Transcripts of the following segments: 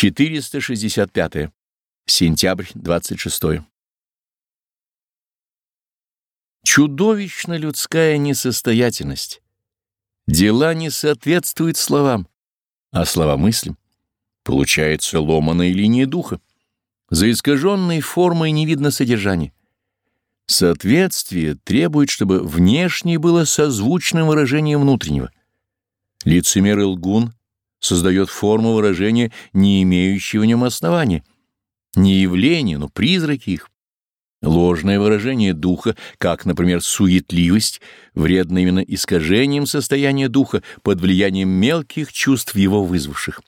465. Сентябрь 26. Чудовищна людская несостоятельность. Дела не соответствуют словам, а слова мыслям. Получается ломаная линия духа. За искаженной формой не видно содержания. Соответствие требует, чтобы внешнее было созвучным выражением внутреннего. Лицемер и лгун создает форму выражения, не имеющего в нем основания. Не явления, но призраки их. Ложное выражение духа, как, например, суетливость, вредно именно искажением состояния духа под влиянием мелких чувств его вызвавших.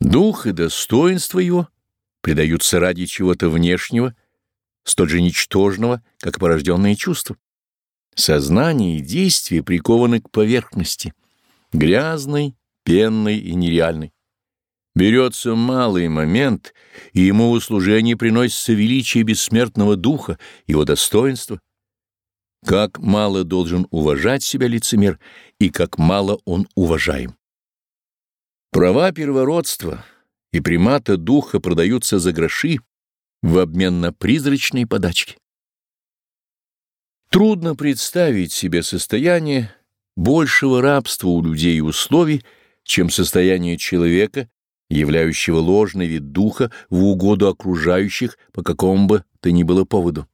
Дух и достоинство его предаются ради чего-то внешнего, столь же ничтожного, как порожденные чувства. Сознание и действие прикованы к поверхности, грязной, пенной и нереальной. Берется малый момент, и ему услужение приносится величие бессмертного духа, его достоинство. Как мало должен уважать себя лицемер, и как мало он уважаем. Права первородства и примата духа продаются за гроши в обмен на призрачные подачки. Трудно представить себе состояние большего рабства у людей и условий, чем состояние человека, являющего ложный вид духа в угоду окружающих по какому бы то ни было поводу.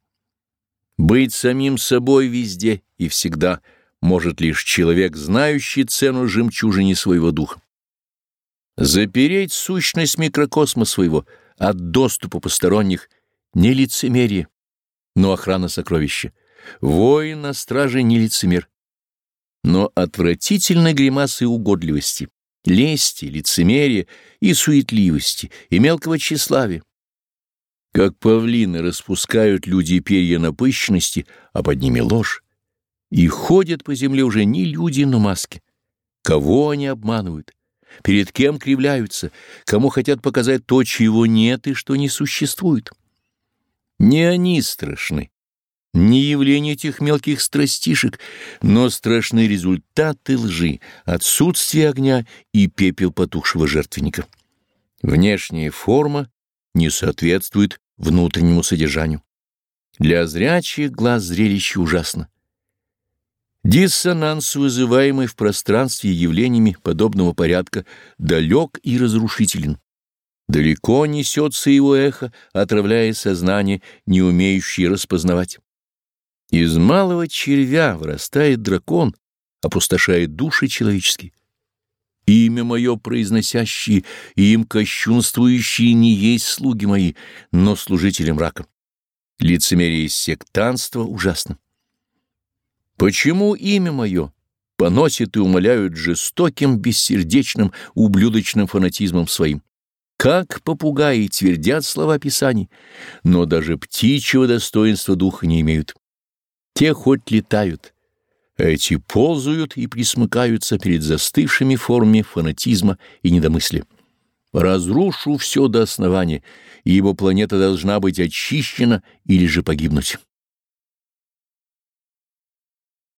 Быть самим собой везде и всегда может лишь человек, знающий цену жемчужине своего духа. Запереть сущность микрокосма своего от доступа посторонних не лицемерие, но охрана сокровища. Воин на страже не лицемер, но отвратительной гримасы угодливости лести, лицемерия и суетливости, и мелкого тщеславия. Как павлины распускают люди перья напыщенности, а под ними ложь, и ходят по земле уже не люди, но маски. Кого они обманывают? Перед кем кривляются? Кому хотят показать то, чего нет и что не существует? Не они страшны, не явление этих мелких страстишек, но страшны результаты лжи, отсутствие огня и пепел потухшего жертвенника. Внешняя форма не соответствует внутреннему содержанию. Для зрячих глаз зрелище ужасно. Диссонанс, вызываемый в пространстве явлениями подобного порядка, далек и разрушителен. Далеко несется его эхо, отравляя сознание, не умеющее распознавать. Из малого червя вырастает дракон, опустошает души человеческие. Имя мое произносящие и им кощунствующие не есть слуги мои, но служители мрака. Лицемерие и сектанство ужасно. Почему имя мое поносит и умоляют жестоким, бессердечным, ублюдочным фанатизмом своим? Как попугаи твердят слова Писаний, но даже птичьего достоинства духа не имеют. Те хоть летают, эти ползают и присмыкаются перед застывшими формами фанатизма и недомыслия. Разрушу все до основания, ибо планета должна быть очищена или же погибнуть.